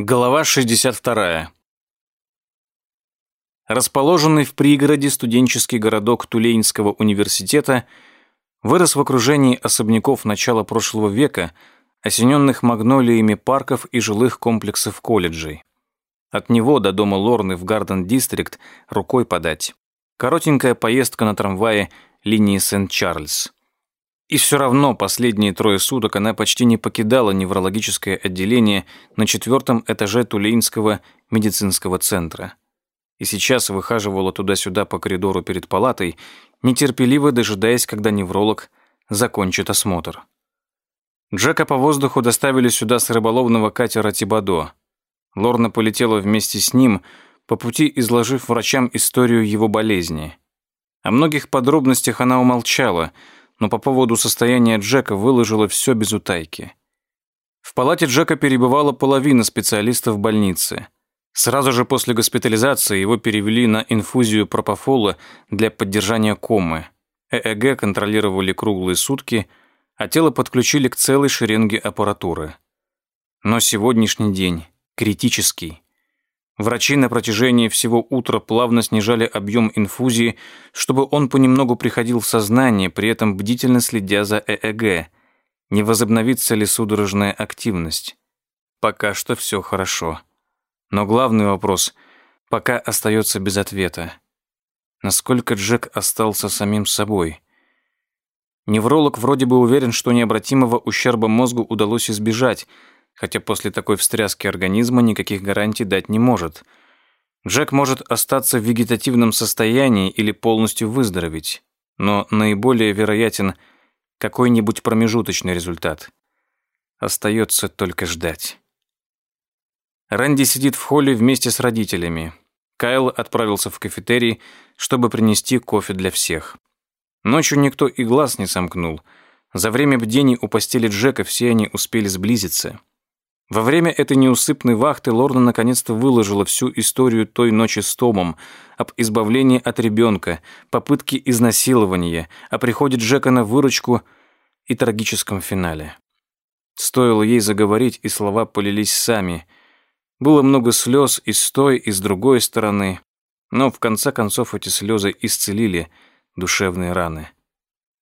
Глава 62. Расположенный в пригороде студенческий городок Тулейнского университета вырос в окружении особняков начала прошлого века, осененных магнолиями парков и жилых комплексов колледжей. От него до дома Лорны в Гарден-Дистрикт рукой подать. Коротенькая поездка на трамвае линии Сент-Чарльз. И все равно последние трое суток она почти не покидала неврологическое отделение на четвертом этаже Тулейнского медицинского центра. И сейчас выхаживала туда-сюда по коридору перед палатой, нетерпеливо дожидаясь, когда невролог закончит осмотр. Джека по воздуху доставили сюда с рыболовного катера Тибадо. Лорна полетела вместе с ним, по пути изложив врачам историю его болезни. О многих подробностях она умолчала – но по поводу состояния Джека выложила все без утайки. В палате Джека перебывала половина специалистов больницы. Сразу же после госпитализации его перевели на инфузию пропофола для поддержания комы. ЭЭГ контролировали круглые сутки, а тело подключили к целой шеренге аппаратуры. Но сегодняшний день критический. Врачи на протяжении всего утра плавно снижали объем инфузии, чтобы он понемногу приходил в сознание, при этом бдительно следя за ЭЭГ. Не возобновится ли судорожная активность? Пока что все хорошо. Но главный вопрос пока остается без ответа. Насколько Джек остался самим собой? Невролог вроде бы уверен, что необратимого ущерба мозгу удалось избежать – хотя после такой встряски организма никаких гарантий дать не может. Джек может остаться в вегетативном состоянии или полностью выздороветь, но наиболее вероятен какой-нибудь промежуточный результат. Остается только ждать. Рэнди сидит в холле вместе с родителями. Кайл отправился в кафетерий, чтобы принести кофе для всех. Ночью никто и глаз не сомкнул. За время бдений у постели Джека все они успели сблизиться. Во время этой неусыпной вахты Лорна наконец-то выложила всю историю той ночи с Томом, об избавлении от ребенка, попытке изнасилования, о приходе Джека на выручку и трагическом финале. Стоило ей заговорить, и слова полились сами. Было много слез и с той, и с другой стороны, но в конце концов эти слезы исцелили душевные раны.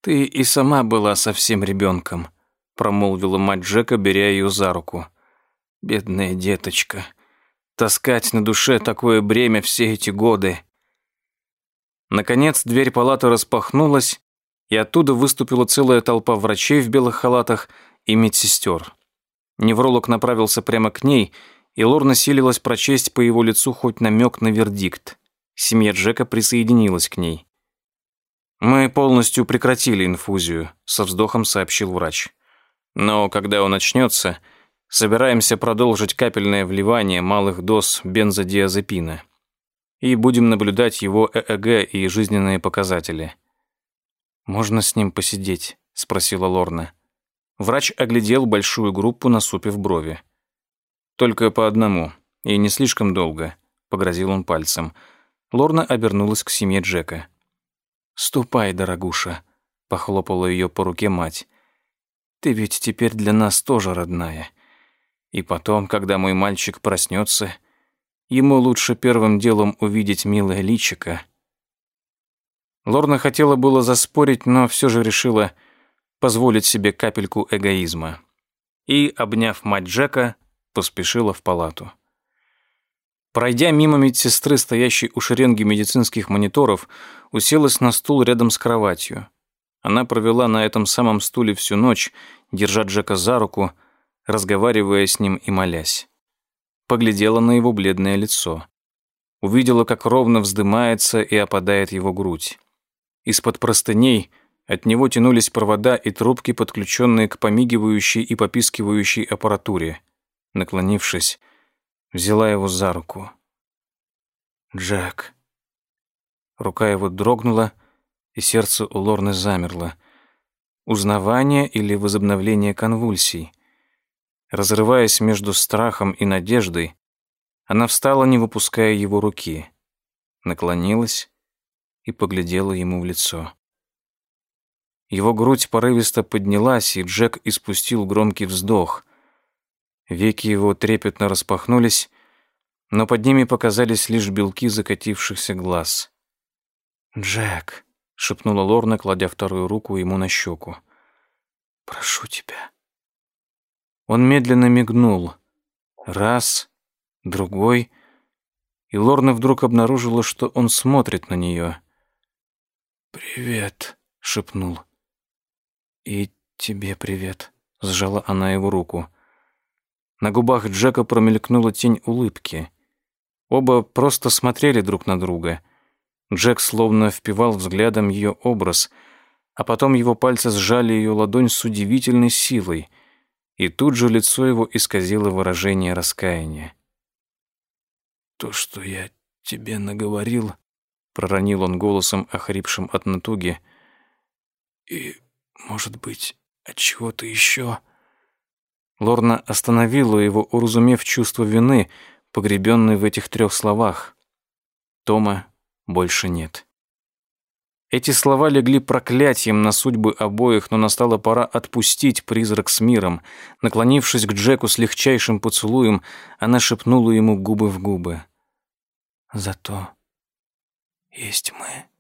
«Ты и сама была совсем ребенком», — промолвила мать Джека, беря ее за руку. Бедная деточка. Таскать на душе такое бремя все эти годы. Наконец дверь палаты распахнулась, и оттуда выступила целая толпа врачей в белых халатах и медсестер. Невролог направился прямо к ней, и Лорна силилась прочесть по его лицу хоть намек на вердикт. Семья Джека присоединилась к ней. «Мы полностью прекратили инфузию», — со вздохом сообщил врач. «Но когда он начнется, Собираемся продолжить капельное вливание малых доз бензодиазепина. И будем наблюдать его ЭЭГ и жизненные показатели. «Можно с ним посидеть?» — спросила Лорна. Врач оглядел большую группу, насупив брови. «Только по одному, и не слишком долго», — погрозил он пальцем. Лорна обернулась к семье Джека. «Ступай, дорогуша», — похлопала ее по руке мать. «Ты ведь теперь для нас тоже родная. И потом, когда мой мальчик проснется, ему лучше первым делом увидеть милое личико. Лорна хотела было заспорить, но все же решила позволить себе капельку эгоизма. И, обняв мать Джека, поспешила в палату. Пройдя мимо медсестры, стоящей у шеренги медицинских мониторов, уселась на стул рядом с кроватью. Она провела на этом самом стуле всю ночь, держа Джека за руку, разговаривая с ним и молясь. Поглядела на его бледное лицо. Увидела, как ровно вздымается и опадает его грудь. Из-под простыней от него тянулись провода и трубки, подключенные к помигивающей и попискивающей аппаратуре. Наклонившись, взяла его за руку. «Джек». Рука его дрогнула, и сердце у Лорны замерло. Узнавание или возобновление конвульсий — Разрываясь между страхом и надеждой, она встала, не выпуская его руки, наклонилась и поглядела ему в лицо. Его грудь порывисто поднялась, и Джек испустил громкий вздох. Веки его трепетно распахнулись, но под ними показались лишь белки закатившихся глаз. «Джек», — шепнула Лорна, кладя вторую руку ему на щеку. «Прошу тебя». Он медленно мигнул. Раз, другой, и Лорна вдруг обнаружила, что он смотрит на нее. «Привет», — шепнул. «И тебе привет», — сжала она его руку. На губах Джека промелькнула тень улыбки. Оба просто смотрели друг на друга. Джек словно впивал взглядом ее образ, а потом его пальцы сжали ее ладонь с удивительной силой, и тут же лицо его исказило выражение раскаяния. «То, что я тебе наговорил», — проронил он голосом, охрипшим от натуги, «и, может быть, от чего-то еще...» Лорна остановила его, уразумев чувство вины, погребенной в этих трех словах. Тома больше нет. Эти слова легли проклятием на судьбы обоих, но настала пора отпустить призрак с миром. Наклонившись к Джеку с легчайшим поцелуем, она шепнула ему губы в губы. «Зато есть мы».